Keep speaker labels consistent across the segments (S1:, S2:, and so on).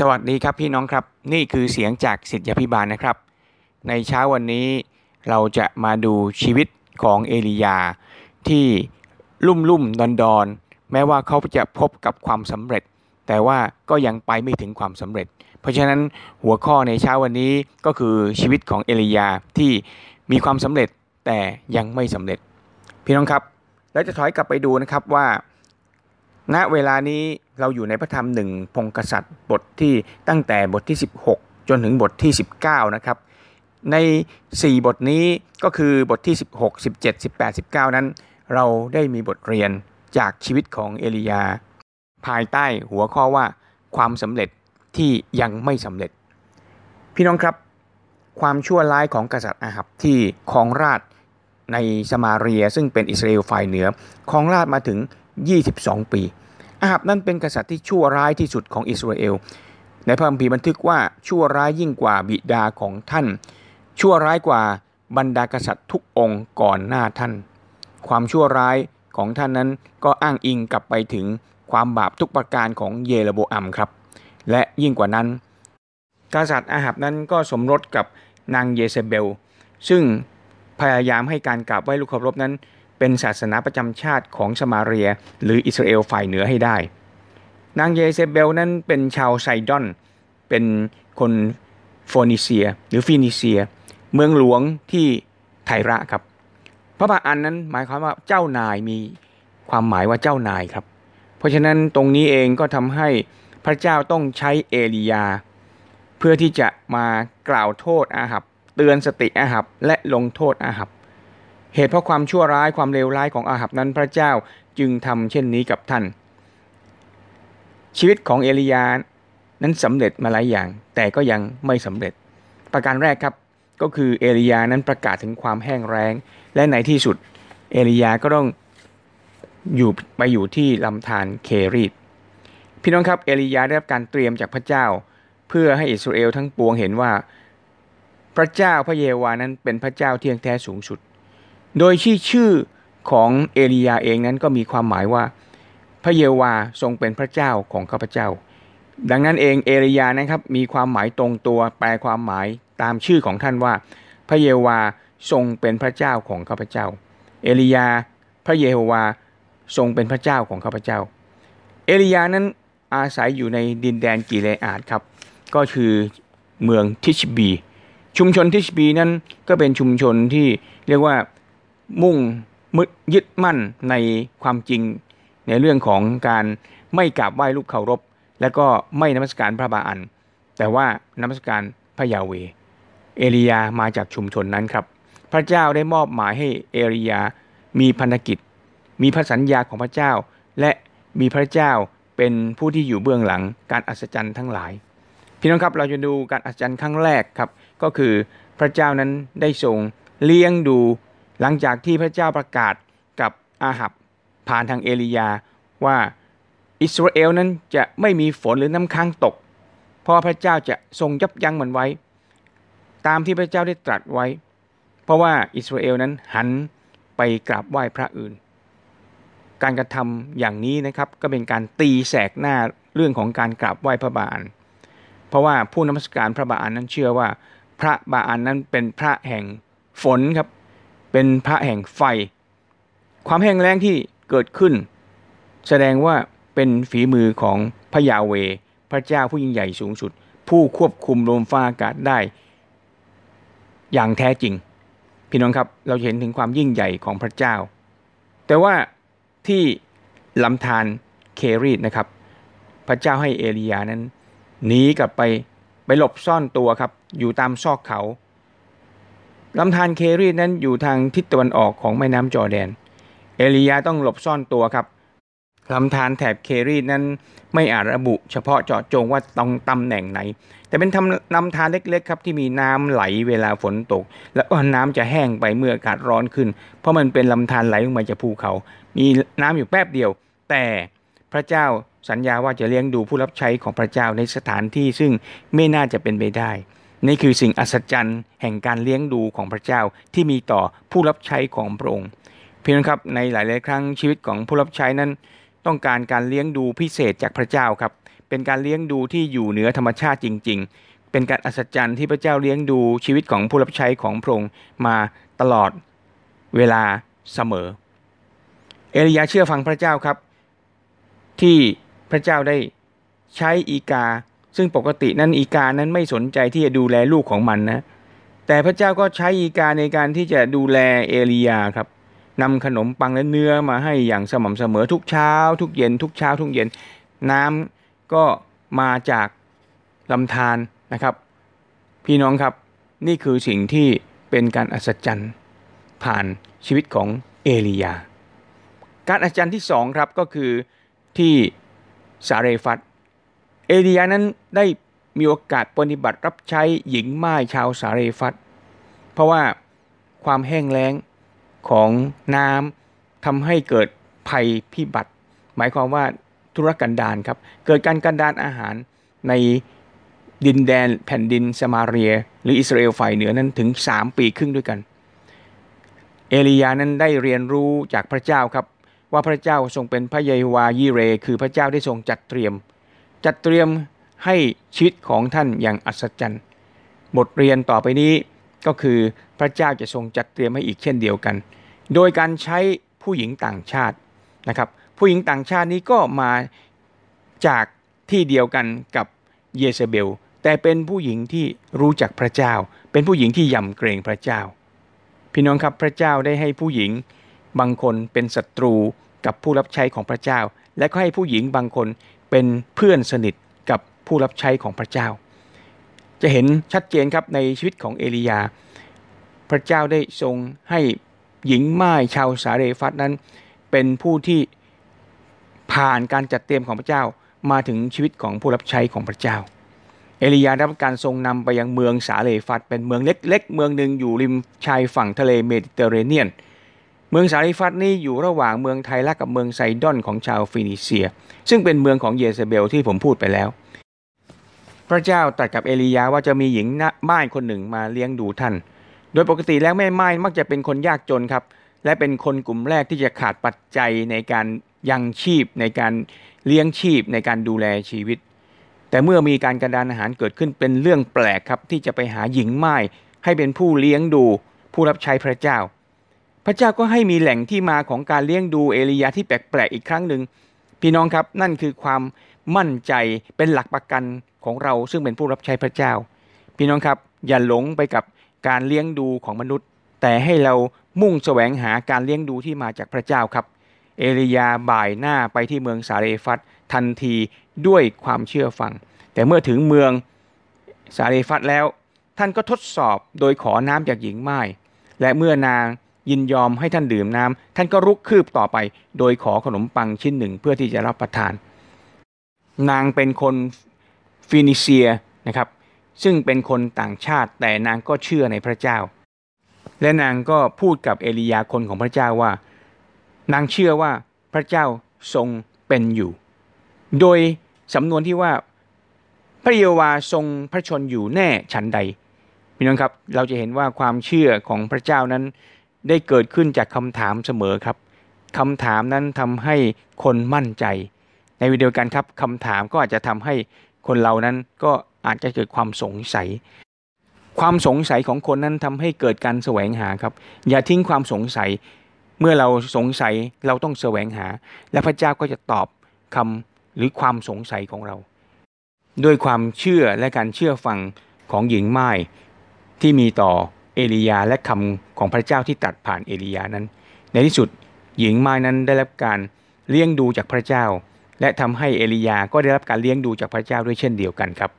S1: สวัสดีครับพี่น้องครับนี่คือเสียงจากสิทธยพิบาลนะครับ ในเช้าวันนี้เราจะมาดูชีวิตของเอลียา ที่ลุ่มลุ่มดอนดอนแม้ว่าเขาจะพบกับความสำเร็จ แต่ว่าก็ยังไปไม่ถึงความสำเร็จ เพราะฉะนั้นหัวข้อในเช้าวันนี้ก็คือชีวิตของเอลียาที่มีความสำเร็จแต่ยังไม่สำเร็จ พี่น้องครับ แล้วจะถอยกลับไปดูนะครับว่า ณเวลานี้ เราอยู่ในพระธรรมหนึ่งพงกษัตริย์บทที่ตั้งแต่บทที่ 16 จนถึงบทที่ 19 นะครับ ใน 4 บทนี้ก็คือบทที่ 16 17 18 19 นั้น เราได้มีบทเรียนจากชีวิตของเอลียา ภายใต้หัวข้อว่าความสำเร็จที่ยังไม่สำเร็จ พี่น้องครับความชั่วร้ายของกษัตริย์อาหับที่ครองราชในสมาเรียซึ่งเป็นอิสราเอลฝ่ายเหนือครองราชมาถึง 22 ปี อาหับนั้นเป็นกษัตริย์ที่ชั่วร้ายที่สุดของอิสราเอล ในพระคัมภีร์บันทึกว่าชั่วร้ายยิ่งกว่าบิดาของท่าน ชั่วร้ายกว่าบรรดากษัตริย์ทุกองค์ก่อนหน้าท่าน ความชั่วร้ายของท่านนั้นก็อ้างอิงกลับไปถึงความบาปทุกประการของเยเรโบอัมครับ และยิ่งกว่านั้น กษัตริย์อาหับนั้นก็สมรสกับนางเยเซเบล ซึ่งพยายามให้การกราบไหว้รูปเคารพนั้น เป็นศาสนาประจำชาติของสมาเรีย หรืออิสราเอลฝ่ายเหนือให้ได้ นางเยเซเบลนั้นเป็นชาวไซดอน เป็นคนโฟนิเซีย หรือฟินิเซีย เมืองหลวงที่ไทระครับ พระบาอัลนั้นหมายความว่าเจ้านายมีความหมายว่าเจ้านายครับ เพราะฉะนั้นตรงนี้เองก็ทำให้พระเจ้าต้องใช้เอลียา เพื่อที่จะมากล่าวโทษอาหับ เตือนสติอาหับและลงโทษอาหับ เหตุเพราะความชั่วร้ายความเลวร้ายของอาหับนั้นพระเจ้าจึงทำเช่นนี้กับท่าน ชีวิตของเอลียานั้นสำเร็จมาหลายอย่าง แต่ก็ยังไม่สำเร็จ ประการแรกครับก็คือเอลียานั้นประกาศถึงความแห้งแล้ง และในที่สุดเอลียาก็ต้องอยู่ไปอยู่ที่ลำธารเครีดพี่น้องครับเอลียาได้รับการเตรียมจากพระเจ้า เพื่อให้อิสราเอลทั้งปวงเห็นว่า พระเจ้าพระเยวานั้นเป็นพระเจ้าเที่ยงแท้สูงสุด โดยที่ชื่อของเอลียาเองนั้นก็มีความหมายว่า พระเยวาทรงเป็นพระเจ้าของข้าพเจ้า ดังนั้นเองเอลียานะครับมีความหมายตรงตัวแปลความหมายตามชื่อของท่านว่า พระเยวาทรงเป็นพระเจ้าของข้าพเจ้า เอลียา พระเยโฮวาทรงเป็นพระเจ้าของข้าพเจ้า เอลียานั้นอาศัยอยู่ในดินแดนกิเลอาดครับ ก็คือเมืองทิชบี ชุมชนทิชบีนั้นก็เป็นชุมชนที่เรียกว่า มุ่งมึดยึดมั่นในความจริง ในเรื่องของการไม่กราบไหว้รูปเคารพ และก็ไม่นมัสการพระบาอัน แต่ว่านมัสการพระยาเว เอลียามาจากชุมชนนั้นครับ พระเจ้าได้มอบหมายให้เอลียามีพันธกิจ มีพระสัญญาของพระเจ้า และมีพระเจ้าเป็นผู้ที่อยู่เบื้องหลังการอัศจรรย์ทั้งหลาย พี่น้องครับเราจะดูการอัศจรรย์ครั้งแรกครับ ก็คือพระเจ้านั้นได้ทรงเลี้ยงดู หลังจากที่พระเจ้าประกาศกับอาหับผ่านทางเอลียาว่าอิสราเอลนั้นจะไม่มีฝนหรือน้ำค้างตก เพราะพระเจ้าจะทรงยับยั้งมันไว้ ตามที่พระเจ้าได้ตรัสไว้ เพราะว่าอิสราเอลนั้นหันไปกราบไหว้พระอื่น การกระทำอย่างนี้นะครับก็เป็นการตีแสกหน้าเรื่องของการกราบไหว้พระบาลเพราะว่าผู้นมัสการพระบาลนั้นเชื่อว่า พระบาอันนั้นเป็นพระแห่งฝนครับ เป็นพระแห่งไฟ ความแห้งแล้งที่เกิดขึ้น แสดงว่าเป็นฝีมือของพระยาเว พระเจ้าผู้ยิ่งใหญ่สูงสุด ผู้ควบคุมลมฟ้าอากาศได้ อย่างแท้จริง พี่น้องครับเราเห็นถึงความยิ่งใหญ่ของพระเจ้า แต่ว่าที่ลำธารเครีดนะครับ พระเจ้าให้เอลียานั้นหนีกลับไปไปหลบซ่อนตัวครับ อยู่ตามซอกเขา ลำธารเครีนั้นอยู่ทางทิศตะวันออกของแม่น้ำจอแดน เอลียาต้องหลบซ่อนตัวครับลำธารแถบเครีนั้นไม่อาจระบุเฉพาะเจาะจงว่าตรงตำแหน่งไหน แต่เป็นทำลำธารเล็กๆครับที่มีน้ำไหลเวลาฝนตก แล้วก็น้ำจะแห้งไปเมื่ออากาศร้อนขึ้น เพราะมันเป็นลำธารไหลลงมาจากภูเขา มีน้ำอยู่แป๊บเดียว แต่พระเจ้าสัญญาว่าจะเลี้ยงดูผู้รับใช้ของพระเจ้าในสถานที่ซึ่งไม่น่าจะเป็นไปได้ นี่คือสิ่งอัศจรรย์แห่งการเลี้ยงดูของพระเจ้าที่มีต่อผู้รับใช้ของพระองค์เพียงครับในหลาย ๆ ครั้งชีวิตของผู้รับใช้นั้น ต้องการการเลี้ยงดูพิเศษจากพระเจ้าครับ เป็นการเลี้ยงดูที่อยู่เหนือธรรมชาติจริง ๆ เป็นการอัศจรรย์ที่พระเจ้าเลี้ยงดูชีวิตของผู้รับใช้ของพระองค์มาตลอดเวลาเสมอ เอลียาเชื่อฟังพระเจ้าครับ ที่พระเจ้าได้ใช้อีกา ซึ่งปกตินั้นอีกานั้นไม่สนใจที่จะดูแลลูกของมันนะ แต่พระเจ้าก็ใช้อีกาในการที่จะดูแลเอลียาครับนำขนมปังและเนื้อมาให้อย่างสม่ำเสมอทุกเช้า ทุกเย็น ทุกเช้า ทุกเย็น น้ำก็มาจากลำธารนะครับ พี่น้องครับนี่คือสิ่งที่เป็นการอัศจรรย์ผ่านชีวิตของเอลียา การอัศจรรย์ที่สองครับก็คือที่สาเรฟัต เอลียานั้นได้มีโอกาสปฏิบัติรับใช้หญิงม่ายชาวสาเรฟัตเพราะว่าความแห้งแล้งของน้ำทำให้เกิดภัยพิบัติ หมายความว่าธุรกันดารครับ เกิดการกันดารอาหารในดินแดนแผ่นดินสมาเรีย หรืออิสราเอลฝ่ายเหนือนั้นถึง 3 ปีครึ่งด้วยกัน เอลียานั้นได้เรียนรู้จากพระเจ้าครับ ว่าพระเจ้าทรงเป็นพระเยวายิเร คือพระเจ้าได้ทรงจัดเตรียม จัดเตรียมให้ชีวิตของท่านอย่างอัศจรรย์ บทเรียนต่อไปนี้ก็คือพระเจ้าจะทรงจัดเตรียมให้อีกเช่นเดียวกัน โดยการใช้ผู้หญิงต่างชาตินะครับ ผู้หญิงต่างชาตินี้ก็มาจากที่เดียวกันกับเยเซเบล แต่เป็นผู้หญิงที่รู้จักพระเจ้า เป็นผู้หญิงที่ยำเกรงพระเจ้า พี่น้องครับพระเจ้าได้ให้ผู้หญิงบางคนเป็นศัตรูกับผู้รับใช้ของพระเจ้า และก็ให้ผู้หญิงบางคน เป็นเพื่อนสนิทกับผู้รับใช้ของพระเจ้า จะเห็นชัดเจนครับในชีวิตของเอลียา พระเจ้าได้ทรงให้หญิงม่ายชาวสาเรฟัตนั้น เป็นผู้ที่ผ่านการจัดเตรียมของพระเจ้ามาถึงชีวิตของผู้รับใช้ของพระเจ้า เอลียาได้รับการทรงนำไปยังเมืองสาเรฟัตเป็นเมืองเล็กๆ เมืองหนึ่งอยู่ริมชายฝั่งทะเลเมดิเตอร์เรเนียน เมืองสาเรฟัตนี้อยู่ระหว่างเมืองไทระกับเมืองไซดอนของชาวฟินิเซีย ซึ่งเป็นเมืองของเยเซเบลที่ผมพูดไปแล้ว พระเจ้าตรัสกับเอลียาว่าจะมีหญิงม่ายคนหนึ่งมาเลี้ยงดูท่าน โดยปกติแล้วแม่ม่ายมักจะเป็นคนยากจนครับ และเป็นคนกลุ่มแรกที่จะขาดปัจจัยในการยังชีพในการเลี้ยงชีพในการดูแลชีวิต แต่เมื่อมีการกระดานอาหารเกิดขึ้นเป็นเรื่องแปลกครับที่จะไปหาหญิงไม่ายให้เป็นผู้เลี้ยงดูผู้รับใช้พระเจ้า พระเจ้าก็ให้มีแหล่งที่มาของการเลี้ยงดูเอลียาที่แปลกๆอีกครั้งหนึ่งพี่น้องครับนั่นคือความมั่นใจเป็นหลักประกันของเราซึ่งเป็นผู้รับใช้พระเจ้า พี่น้องครับอย่าหลงไปกับการเลี้ยงดูของมนุษย์ แต่ให้เรามุ่งแสวงหาการเลี้ยงดูที่มาจากพระเจ้าครับ เอลียาบ่ายหน้าไปที่เมืองสาเรฟัตทันทีด้วยความเชื่อฟัง แต่เมื่อถึงเมืองสาเรฟัตแล้ว ท่านก็ทดสอบโดยขอน้ำจากหญิงไม้และเมื่อนาง ยินยอมให้ท่านดื่มน้ำท่านก็รุกคืบต่อไป โดยขอขนมปังชิ้นหนึ่งเพื่อที่จะรับประทาน นางเป็นคนฟินิเซียนะครับ ซึ่งเป็นคนต่างชาติแต่นางก็เชื่อในพระเจ้า และนางก็พูดกับเอลียาคนของพระเจ้าว่า นางเชื่อว่าพระเจ้าทรงเป็นอยู่ โดยสำนวนที่ว่าพระเยาวาทรงพระชนอยู่แน่ฉันใดพี่น้องครับเราจะเห็นว่าความเชื่อของพระเจ้านั้น ได้เกิดขึ้นจากคำถามเสมอครับคำถามนั้นทำให้คนมั่นใจ ในวิดีโอการครับคำถามก็อาจจะทำให้คนเรานั้นก็อาจจะเกิดความสงสัย ความสงสัยของคนนั้นทำให้เกิดการแสวงหาครับ อย่าทิ้งความสงสัย เมื่อเราสงสัยเราต้องแสวงหา และพระเจ้าก็จะตอบคำหรือความสงสัยของเรา ด้วยความเชื่อและการเชื่อฟังของหญิงไม้ที่มีต่อ เอลียาและคำของพระเจ้าที่ตัดผ่านเอลียานั้น ในที่สุดหญิงไม้นั้นได้รับการเลี้ยงดูจากพระเจ้า และทำให้เอลียาก็ได้รับการเลี้ยงดูจากพระเจ้าด้วยเช่นเดียวกันครับ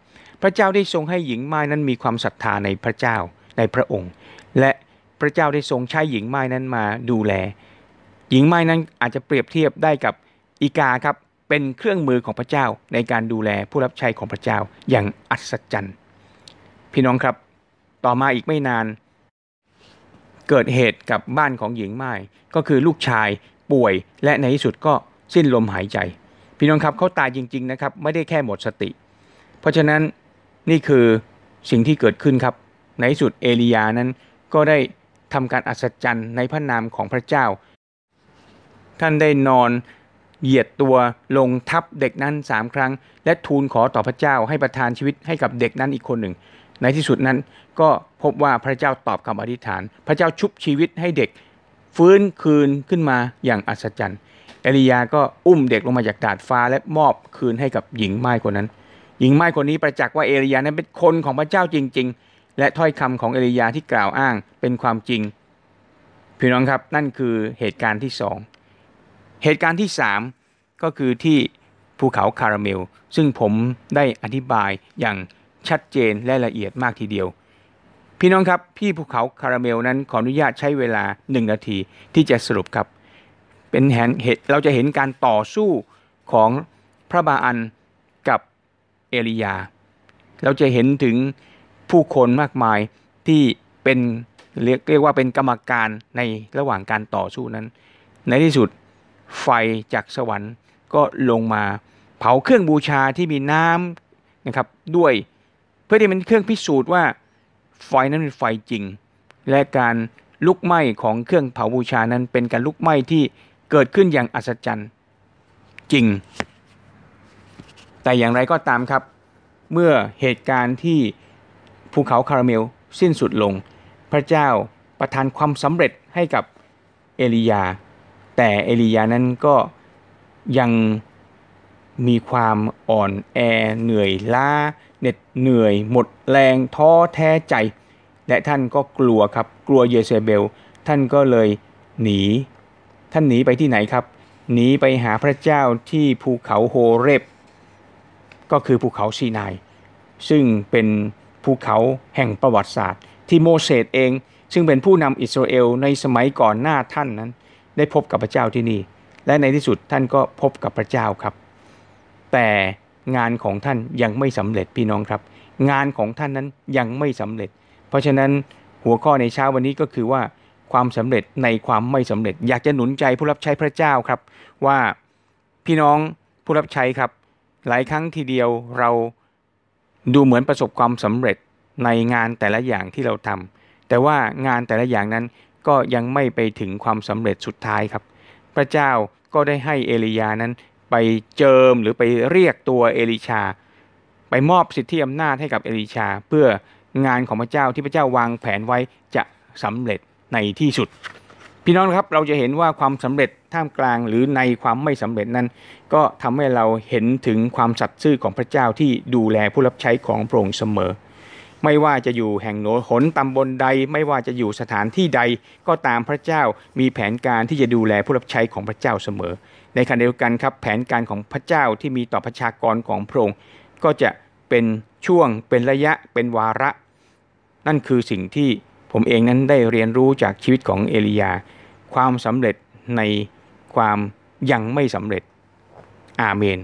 S1: พระเจ้าได้ทรงให้หญิงไม้นั้นมีความศรัทธาในพระเจ้าในพระองค์ และพระเจ้าได้ทรงใช้หญิงไม้นั้นมาดูแล หญิงไม้นั้นอาจจะเปรียบเทียบได้กับอีกาครับเป็นเครื่องมือของพระเจ้าในการดูแลผู้รับใช้ของพระเจ้าอย่างอัศจรรย์ พี่น้องครับ ต่อมาอีกไม่นาน เกิดเหตุกับบ้านของหญิงไม้ก็คือลูกชายป่วย และในที่สุดก็สิ้นลมหายใจ พี่น้องครับเขาตายจริง ๆนะครับ ไม่ได้แค่หมดสติ เพราะฉะนั้นนี่คือสิ่งที่เกิดขึ้นครับ ในที่สุดเอลียานั้นก็ได้ทำการอัศจรรย์ในพระนามของพระเจ้า ท่านได้นอนเหยียดตัวลงทับเด็กนั้นสามครั้ง และทูลขอต่อพระเจ้าให้ประทานชีวิตให้กับเด็กนั้นอีกคนหนึ่ง ในที่สุดนั้นก็พบว่าพระเจ้าตอบคำอธิษฐาน พระเจ้าชุบชีวิตให้เด็ก ฟื้นคืนขึ้นมาอย่างอัศจรรย์ เอลียาก็อุ้มเด็กลงมาจากดาดฟ้าและมอบคืนให้กับหญิงไม้คนนั้น หญิงไม้คนนี้ประจักษ์ว่าเอลียานั้นเป็นคนของพระเจ้าจริง ๆ และถ้อยคำของเอลียาที่กล่าวอ้างเป็นความจริงพี่น้องครับนั่นคือเหตุการณ์ที่สองเหตุการณ์ที่สามก็คือที่ภูเขาคาราเมล ซึ่งผมได้อธิบายอย่าง ชัดเจนและละเอียดมากทีเดียว พี่น้องครับ พี่ภูเขาคาราเมลนั้นขออนุญาตใช้เวลาหนึ่งนาทีที่จะสรุปครับ เป็นเหตุเราจะเห็นการต่อสู้ของพระบาอันกับเอลียา เราจะเห็นถึงผู้คนมากมายที่เป็นเรียกเรียกว่าเป็นกรรมการในระหว่างการต่อสู้นั้น ในที่สุดไฟจากสวรรค์ก็ลงมาเผาเครื่องบูชาที่มีน้ำนะครับด้วย เพื่อที่เป็นเครื่องพิสูจน์ว่าไฟนั้นเป็นไฟจริง และการลุกไหม้ของเครื่องเผาบูชานั้นเป็นการลุกไหม้ที่เกิดขึ้นอย่างอัศจรรย์จริง แต่อย่างไรก็ตามครับ เมื่อเหตุการณ์ที่ภูเขาคาราเมลสิ้นสุดลง พระเจ้าประทานความสำเร็จให้กับเอลียา แต่เอลียานั้นก็ยัง มีความอ่อนแอเหนื่อยล้าเหน็ดเหนื่อย หมดแรงท้อแท้ใจ และท่านก็กลัวครับกลัวเยเซเบล ท่านก็เลยหนี ท่านหนีไปที่ไหนครับหนีไปหาพระเจ้าที่ภูเขาโฮเรบ ก็คือภูเขาซีนาย ซึ่งเป็นภูเขาแห่งประวัติศาสตร์ ที่โมเสสเอง ซึ่งเป็นผู้นำอิสราเอลในสมัยก่อนหน้าท่านนั้น ได้พบกับพระเจ้าที่นี่ และในที่สุดท่านก็พบกับพระเจ้าครับ แต่งานของท่านยังไม่สำเร็จพี่น้องครับ งานของท่านนั้นยังไม่สำเร็จ เพราะฉะนั้นหัวข้อในเช้าวันนี้ก็คือว่าความสำเร็จในความไม่สำเร็จ อยากจะหนุนใจผู้รับใช้พระเจ้าครับ ว่าพี่น้องผู้รับใช้ครับ หลายครั้งทีเดียวเราดูเหมือนประสบความสำเร็จในงานแต่ละอย่างที่เราทำแต่ว่างานแต่ละอย่างนั้นก็ยังไม่ไปถึงความสำเร็จสุดท้ายครับ พระเจ้าก็ได้ให้เอลียานั้น ไปเจิมหรือไปเรียกตัวเอลิชา ไปมอบสิทธิอำนาจให้กับเอลิชา เพื่องานของพระเจ้าที่พระเจ้าวางแผนไว้จะสำเร็จในที่สุด พี่น้องครับเราจะเห็นว่าความสำเร็จท่ามกลางหรือในความไม่สำเร็จนั้น ก็ทำให้เราเห็นถึงความสัตย์ซื่อของพระเจ้าที่ดูแลผู้รับใช้ของพระองค์เสมอ ไม่ว่าจะอยู่แห่งโนหนตำบลใด ไม่ว่าจะอยู่สถานที่ใด ก็ตามพระเจ้ามีแผนการที่จะดูแลผู้รับใช้ของพระเจ้าเสมอ ในขณะเดียวกันครับแผนการของพระเจ้าที่มีต่อประชากรของพระองค์ก็จะเป็นช่วงเป็นระยะเป็นวาระ นั่นคือสิ่งที่ผมเองนั้นได้เรียนรู้จากชีวิตของเอลียา ความสำเร็จในความยังไม่สำเร็จอาเมน